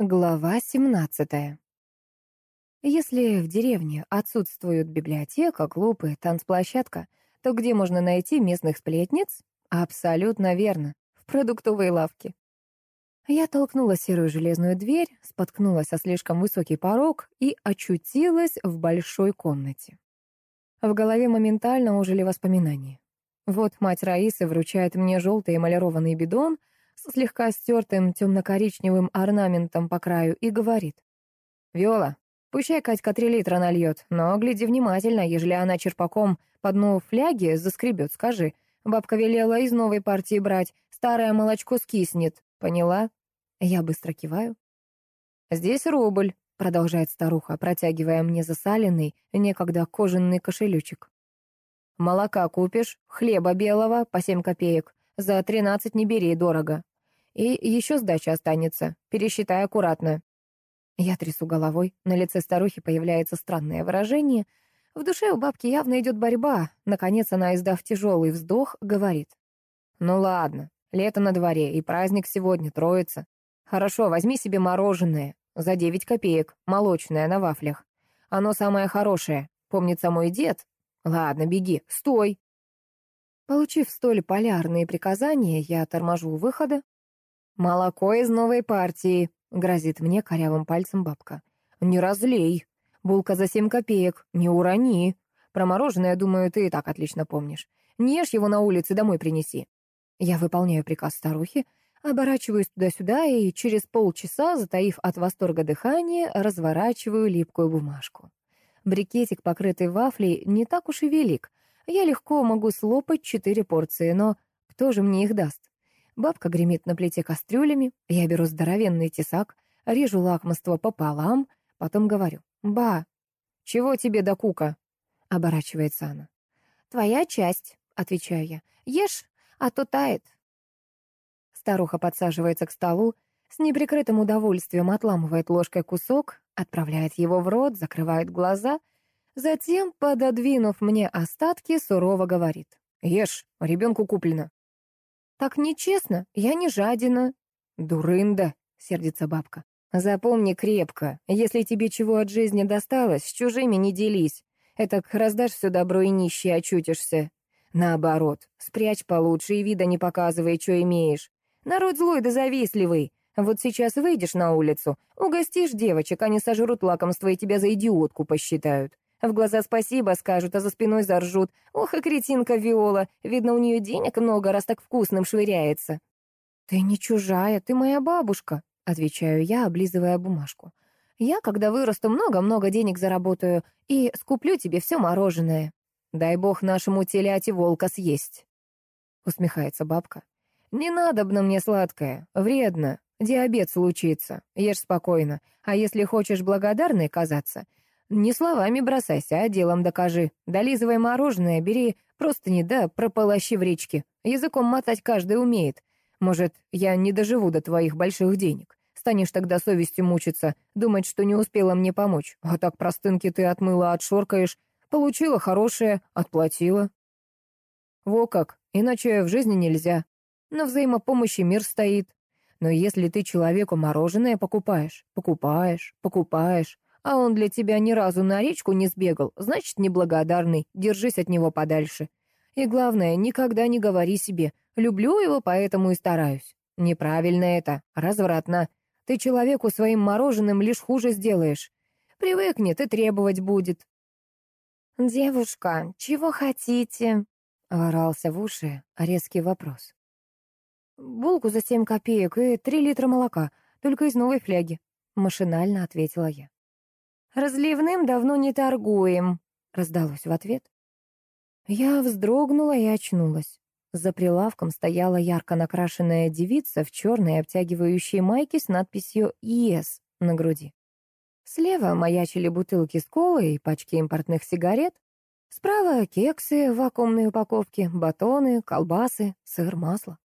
Глава 17. Если в деревне отсутствуют библиотека, клуб и танцплощадка, то где можно найти местных сплетниц? Абсолютно верно, в продуктовой лавке. Я толкнула серую железную дверь, споткнулась о слишком высокий порог и очутилась в большой комнате. В голове моментально ожили воспоминания. Вот мать Раисы вручает мне желтый эмалированный бидон — с слегка стертым темно-коричневым орнаментом по краю и говорит. «Виола, пущай Катька три литра нальет, но гляди внимательно, ежели она черпаком по дну фляги заскребет, скажи. Бабка велела из новой партии брать, старое молочко скиснет, поняла?» Я быстро киваю. «Здесь рубль», — продолжает старуха, протягивая мне засаленный, некогда кожаный кошелючек. «Молока купишь, хлеба белого по семь копеек, за тринадцать не бери, дорого. И еще сдача останется. Пересчитай аккуратно. Я трясу головой. На лице старухи появляется странное выражение. В душе у бабки явно идет борьба. Наконец она, издав тяжелый вздох, говорит. «Ну ладно, лето на дворе, и праздник сегодня, троица. Хорошо, возьми себе мороженое. За девять копеек, молочное, на вафлях. Оно самое хорошее. Помнится мой дед. Ладно, беги, стой!» Получив столь полярные приказания, я торможу у выхода. «Молоко из новой партии», — грозит мне корявым пальцем бабка. «Не разлей. Булка за семь копеек. Не урони. Про мороженое, думаю, ты и так отлично помнишь. Не ешь его на улице, домой принеси». Я выполняю приказ старухи, оборачиваюсь туда-сюда и через полчаса, затаив от восторга дыхание, разворачиваю липкую бумажку. Брикетик, покрытый вафлей, не так уж и велик — я легко могу слопать четыре порции, но кто же мне их даст? Бабка гремит на плите кастрюлями, я беру здоровенный тесак, режу лакомство пополам, потом говорю «Ба, чего тебе до кука?» — оборачивается она. «Твоя часть», — отвечаю я. «Ешь, а то тает». Старуха подсаживается к столу, с неприкрытым удовольствием отламывает ложкой кусок, отправляет его в рот, закрывает глаза — Затем, пододвинув мне остатки, сурово говорит. «Ешь, ребенку куплено». «Так нечестно, я не жадина». «Дурында», — сердится бабка. «Запомни крепко, если тебе чего от жизни досталось, с чужими не делись. Этак раздашь все добро и нищий очутишься. Наоборот, спрячь получше и вида не показывай, что имеешь. Народ злой да завистливый. Вот сейчас выйдешь на улицу, угостишь девочек, они сожрут лакомство и тебя за идиотку посчитают. В глаза спасибо скажут, а за спиной заржут. Ох и кретинка Виола, видно, у нее денег много, раз так вкусным швыряется. «Ты не чужая, ты моя бабушка», — отвечаю я, облизывая бумажку. «Я, когда вырасту, много-много денег заработаю и скуплю тебе все мороженое. Дай бог нашему теляте волка съесть», — усмехается бабка. «Не надобно мне сладкое, вредно, диабет случится, ешь спокойно, а если хочешь благодарной казаться, не словами бросайся, а делом докажи. Долизывай мороженое, бери просто не да прополощи в речке. Языком мотать каждый умеет. Может, я не доживу до твоих больших денег. Станешь тогда совестью мучиться, думать, что не успела мне помочь. А так простынки ты отмыла, отшоркаешь. Получила хорошее, отплатила. Во как, иначе в жизни нельзя. На взаимопомощи мир стоит. Но если ты человеку мороженое покупаешь, покупаешь, покупаешь, а он для тебя ни разу на речку не сбегал, значит, неблагодарный, держись от него подальше. И главное, никогда не говори себе «люблю его, поэтому и стараюсь». Неправильно это, развратно. Ты человеку своим мороженым лишь хуже сделаешь. Привыкнет и требовать будет. «Девушка, чего хотите?» — ворался в уши резкий вопрос. «Булку за семь копеек и три литра молока, только из новой фляги», — машинально ответила я. «Разливным давно не торгуем», — раздалось в ответ. Я вздрогнула и очнулась. За прилавком стояла ярко накрашенная девица в черной обтягивающей майке с надписью «ЕС» на груди. Слева маячили бутылки с колой и пачки импортных сигарет. Справа кексы в вакуумной упаковке, батоны, колбасы, сыр, масло.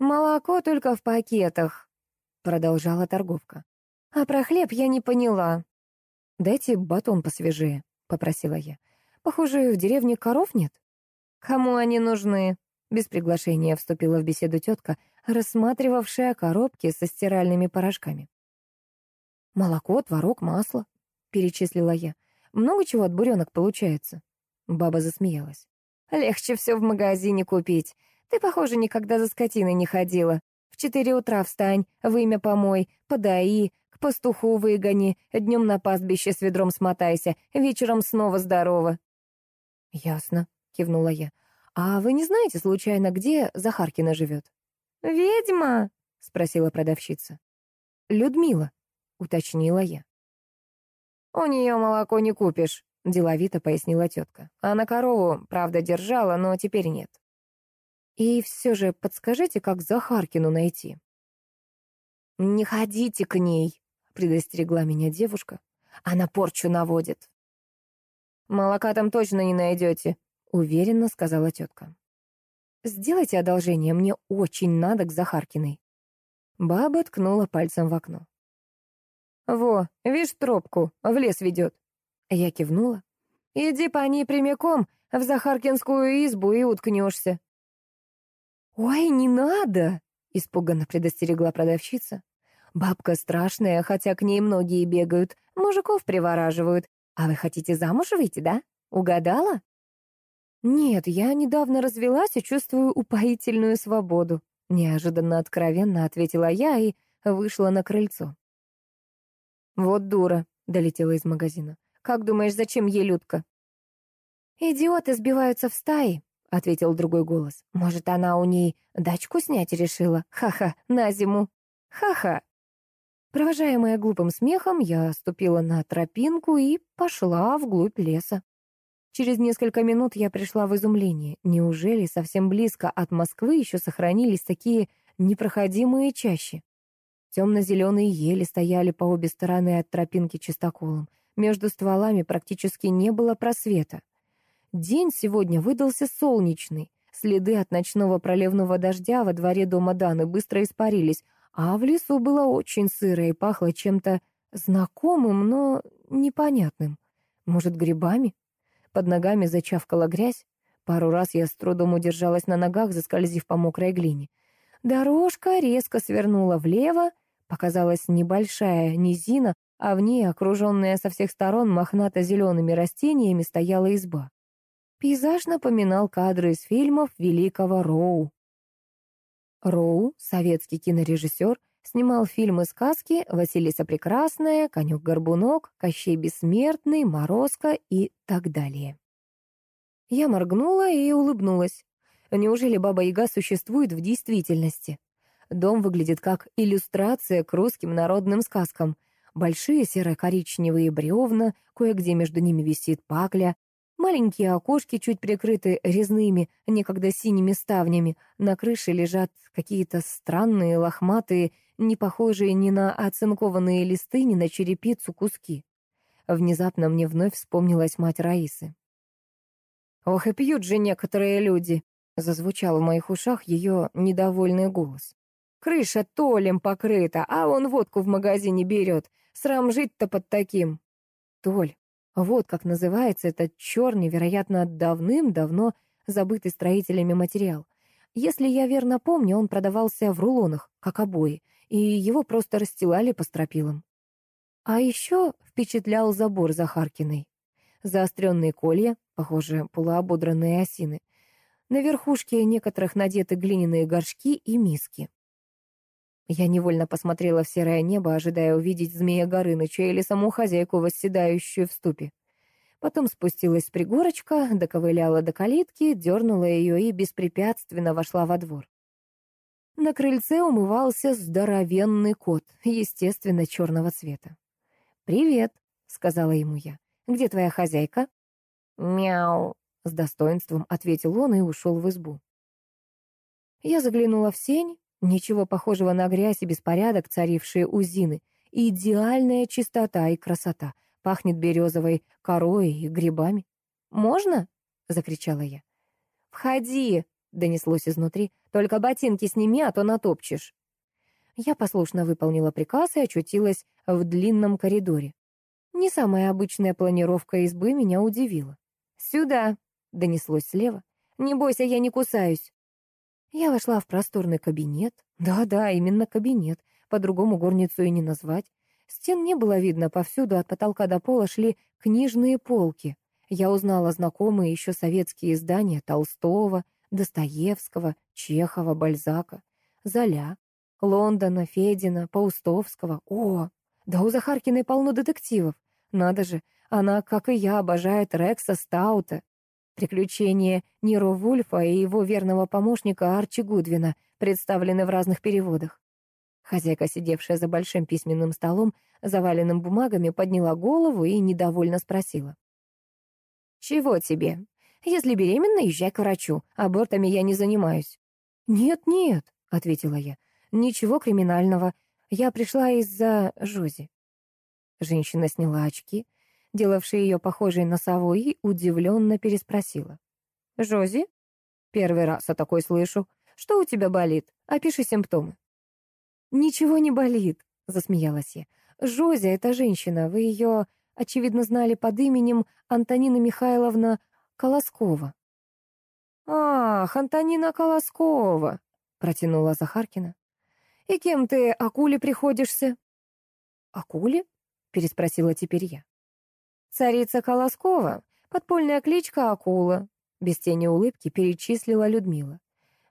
«Молоко только в пакетах», — продолжала торговка. «А про хлеб я не поняла. «Дайте батон посвежее», — попросила я. «Похоже, в деревне коров нет». «Кому они нужны?» Без приглашения вступила в беседу тетка, рассматривавшая коробки со стиральными порошками. Молоко, творог, масло, перечислила я. Много чего от буренок получается. Баба засмеялась. Легче все в магазине купить. Ты, похоже, никогда за скотиной не ходила. В четыре утра встань, вымя помой, подаи, пастуху выгони, днем на пастбище с ведром смотайся, вечером снова здорово. Ясно, кивнула я. А вы не знаете, случайно, где Захаркина живет? Ведьма? спросила продавщица. Людмила, уточнила я. У нее молоко не купишь, деловито пояснила тетка. Она корову, правда, держала, но теперь нет. И все же подскажите, как Захаркину найти. «Не ходите к ней», — предостерегла меня девушка. «Она порчу наводит». «Молока там точно не найдете», — уверенно сказала тетка. «Сделайте одолжение, мне очень надо к Захаркиной». Баба ткнула пальцем в окно. «Во, видишь тропку, в лес ведет». Я кивнула. «Иди по ней прямиком в Захаркинскую избу и уткнешься. «Ой, не надо!» — испуганно предостерегла продавщица. «Бабка страшная, хотя к ней многие бегают, мужиков привораживают. А вы хотите замуж выйти, да? Угадала?» «Нет, я недавно развелась и чувствую упоительную свободу», — неожиданно откровенно ответила я и вышла на крыльцо. «Вот дура», — долетела из магазина. «Как думаешь, зачем ей Людка?» «Идиоты сбиваются в стаи», — ответил другой голос. «Может, она у ней дачку снять решила? Ха-ха, на зиму! Ха-ха!» Провожаемая глупым смехом, я ступила на тропинку и пошла вглубь леса. Через несколько минут я пришла в изумление. Неужели совсем близко от Москвы еще сохранились такие непроходимые чащи? Темно-зеленые ели стояли по обе стороны от тропинки чистоколом. Между стволами практически не было просвета. День сегодня выдался солнечный. Следы от ночного проливного дождя во дворе дома Даны быстро испарились, а в лесу было очень сыро и пахло чем-то знакомым, но непонятным. Может, грибами? Под ногами зачавкала грязь. Пару раз я с трудом удержалась на ногах, заскользив по мокрой глине. Дорожка резко свернула влево, показалась небольшая низина, а в ней, окруженная со всех сторон мохнато-зелеными растениями, стояла изба. Пейзаж напоминал кадры из фильмов великого Роу. Роу, советский кинорежиссер, снимал фильмы сказки «Василиса Прекрасная», «Конек-горбунок», «Кощей Бессмертный», «Морозко» и так далее. Я моргнула и улыбнулась. Неужели Баба-Яга существует в действительности? Дом выглядит как иллюстрация к русским народным сказкам. Большие серо-коричневые бревна, кое-где между ними висит пакля, Маленькие окошки чуть прикрыты резными, некогда синими ставнями. На крыше лежат какие-то странные, лохматые, не похожие ни на оцинкованные листы, ни на черепицу куски. Внезапно мне вновь вспомнилась мать Раисы. «Ох и пьют же некоторые люди!» — зазвучал в моих ушах ее недовольный голос. «Крыша толем покрыта, а он водку в магазине берет. Срам жить-то под таким!» «Толь, вот как называется этот черный, вероятно, давным-давно забытый строителями материал. Если я верно помню, он продавался в рулонах, как обои, и его просто расстилали по стропилам. А еще впечатлял забор Захаркиной. Заостренные колья, похоже, полуободранные осины. На верхушке некоторых надеты глиняные горшки и миски. Я невольно посмотрела в серое небо, ожидая увидеть змея Горыныча или саму хозяйку, восседающую в ступе. Потом спустилась с пригорочка, доковыляла до калитки, дернула ее и беспрепятственно вошла во двор. На крыльце умывался здоровенный кот, естественно, черного цвета. «Привет», — сказала ему я. «Где твоя хозяйка?» «Мяу», — с достоинством ответил он и ушел в избу. Я заглянула в сень, Ничего похожего на грязь и беспорядок, царившие у Зины. Идеальная чистота и красота. Пахнет березовой корой и грибами. «Можно?» — закричала я. «Входи!» — донеслось изнутри. «Только ботинки сними, а то натопчешь». Я послушно выполнила приказ и очутилась в длинном коридоре. Не самая обычная планировка избы меня удивила. «Сюда!» — донеслось слева. «Не бойся, я не кусаюсь». Я вошла в просторный кабинет. Да-да, именно кабинет. По-другому горницу и не назвать. Стен не было видно, повсюду от потолка до пола шли книжные полки. Я узнала знакомые еще советские издания Толстого, Достоевского, Чехова, Бальзака, Золя, Лондона, Федина, Паустовского. О, да у Захаркиной полно детективов. Надо же, она, как и я, обожает Рекса Стаута. Приключения Ниро Вульфа и его верного помощника Арчи Гудвина представлены в разных переводах. Хозяйка, сидевшая за большим письменным столом, заваленным бумагами, подняла голову и недовольно спросила. «Чего тебе? Если беременна, езжай к врачу. Абортами я не занимаюсь». «Нет-нет», — ответила я, — «ничего криминального. Я пришла из-за Жози». Женщина сняла очки, делавшие ее похожей на сову, и удивленно переспросила. «Жози? Первый раз о такой слышу. Что у тебя болит? Опиши симптомы». «Ничего не болит», — засмеялась я. «Жози — это женщина. Вы ее очевидно, знали под именем Антонина Михайловна Колоскова. «Ах, Антонина Колоскова!» — протянула Захаркина. «И кем ты акуле приходишься?» «Акуле?» — переспросила теперь я. «Царица Колоскова, подпольная кличка Акула», — без тени улыбки перечислила Людмила.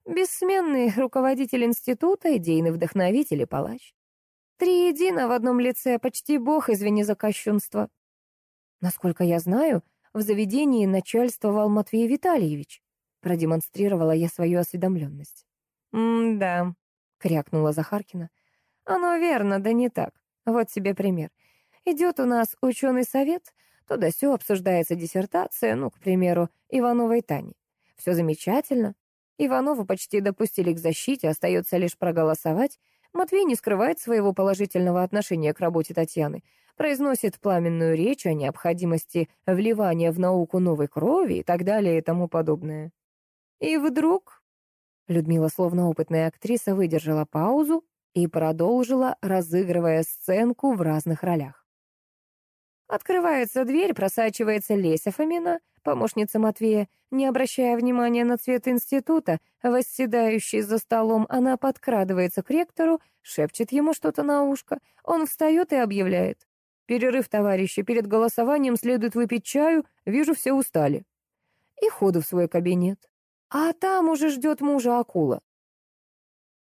«Бессменный руководитель института, идейный вдохновитель и палач. Триедино в одном лице, почти бог, извини за кощунство. Насколько я знаю, в заведении начальствовал Матвей Витальевич. Продемонстрировала я свою осведомленность. «М-да», — крякнула Захаркина. «Оно верно, да не так. Вот тебе пример. Идет у нас ученый совет, туда все обсуждается диссертация, ну, к примеру, Ивановой Тани. Все замечательно. Иванову почти допустили к защите, остается лишь проголосовать, Матвей не скрывает своего положительного отношения к работе Татьяны, произносит пламенную речь о необходимости вливания в науку новой крови и так далее и тому подобное. И вдруг... Людмила, словно опытная актриса, выдержала паузу и продолжила, разыгрывая сценку в разных ролях. Открывается дверь, просачивается Леся Фомина, помощница Матвея, не обращая внимания на цвет института, восседающий за столом, она подкрадывается к ректору, шепчет ему что-то на ушко. Он встает и объявляет. «Перерыв, товарищи, перед голосованием следует выпить чаю, вижу, все устали». И ходу в свой кабинет. А там уже ждет мужа акула.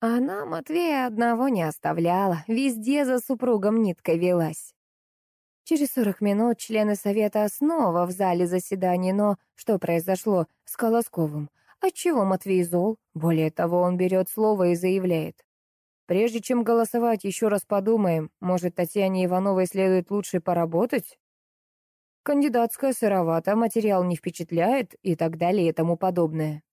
Она Матвея одного не оставляла, везде за супругом ниткой велась. Через сорок минут члены совета снова в зале заседаний, но что произошло с Колосковым? Отчего Матвей зол? Более того, он берет слово и заявляет. Прежде чем голосовать, еще раз подумаем, может, Татьяне Ивановой следует лучше поработать? Кандидатская сыровата, материал не впечатляет и так далее и тому подобное.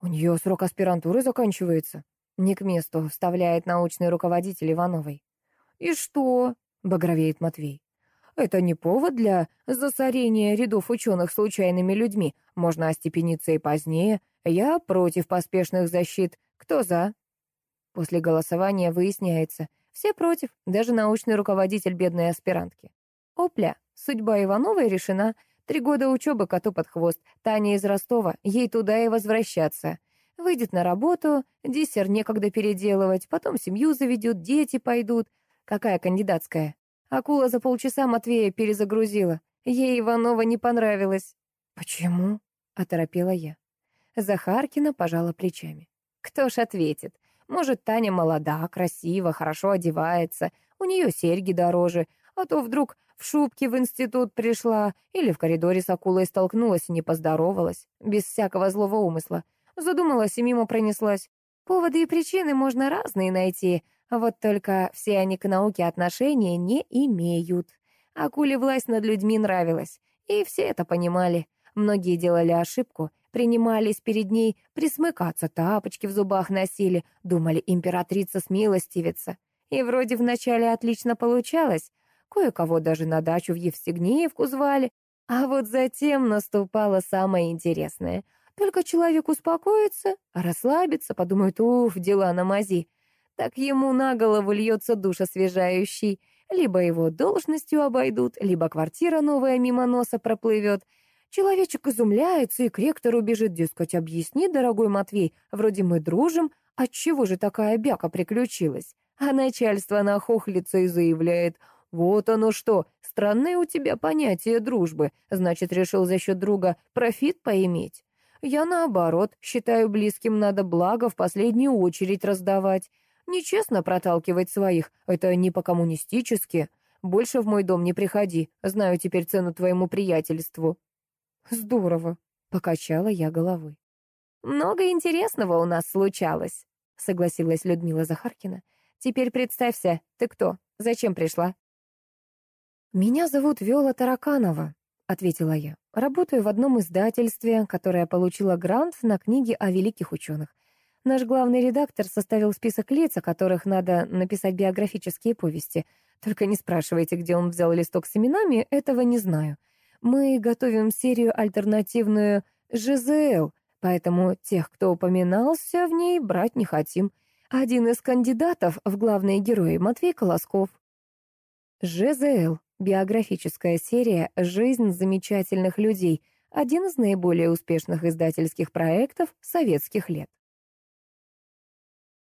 У нее срок аспирантуры заканчивается. Не к месту, вставляет научный руководитель Ивановой. И что? — багровеет Матвей. «Это не повод для засорения рядов ученых случайными людьми. Можно остепениться и позднее. Я против поспешных защит. Кто за?» После голосования выясняется. Все против, даже научный руководитель бедной аспирантки. Опля, судьба Ивановой решена. Три года учебы коту под хвост. Таня из Ростова, ей туда и возвращаться. Выйдет на работу, диссер некогда переделывать, потом семью заведет, дети пойдут. Какая кандидатская? Акула за полчаса Матвея перезагрузила. Ей Иванова не понравилось. Почему? Оторопела я. Захаркина пожала плечами. Кто ж ответит? Может, Таня молода, красива, хорошо одевается, у нее серьги дороже, а то вдруг в шубке в институт пришла или в коридоре с акулой столкнулась и не поздоровалась, без всякого злого умысла. Задумалась и мимо пронеслась. Поводы и причины можно разные найти, вот только все они к науке отношения не имеют. Акуле власть над людьми нравилась, и все это понимали. Многие делали ошибку, принимались перед ней присмыкаться, тапочки в зубах носили, думали, императрица смилостивится. И вроде вначале отлично получалось, кое-кого даже на дачу в Евстигнеевку звали, а вот затем наступало самое интересное. Только человек успокоится, расслабится, подумает, уф, дела на мази, так ему на голову льется душ освежающий. Либо его должностью обойдут, либо квартира новая мимо носа проплывет. Человечек изумляется и к ректору бежит, дескать, объясни, дорогой Матвей, вроде мы дружим, отчего же такая бяка приключилась? А начальство нахохлится и заявляет, вот оно что, странное у тебя понятие дружбы, значит, решил за счет друга профит поиметь. Я, наоборот, считаю близким надо благо в последнюю очередь раздавать. Нечестно проталкивать своих, это не по-коммунистически. Больше в мой дом не приходи, знаю теперь цену твоему приятельству». «Здорово», — покачала я головой. «Много интересного у нас случалось», — согласилась Людмила Захаркина. «Теперь представься, ты кто? Зачем пришла?» «Меня зовут Виола Тараканова», — ответила я. «Работаю в одном издательстве, которое получило грант на книги о великих ученых. Наш главный редактор составил список лиц, о которых надо написать биографические повести. Только не спрашивайте, где он взял листок с именами, этого не знаю. Мы готовим серию альтернативную «ЖЗЛ», поэтому тех, кто упоминался в ней, брать не хотим. Один из кандидатов в главные герои — Матвей Колосков. ЖЗЛ — биографическая серия «Жизнь замечательных людей», один из наиболее успешных издательских проектов советских лет.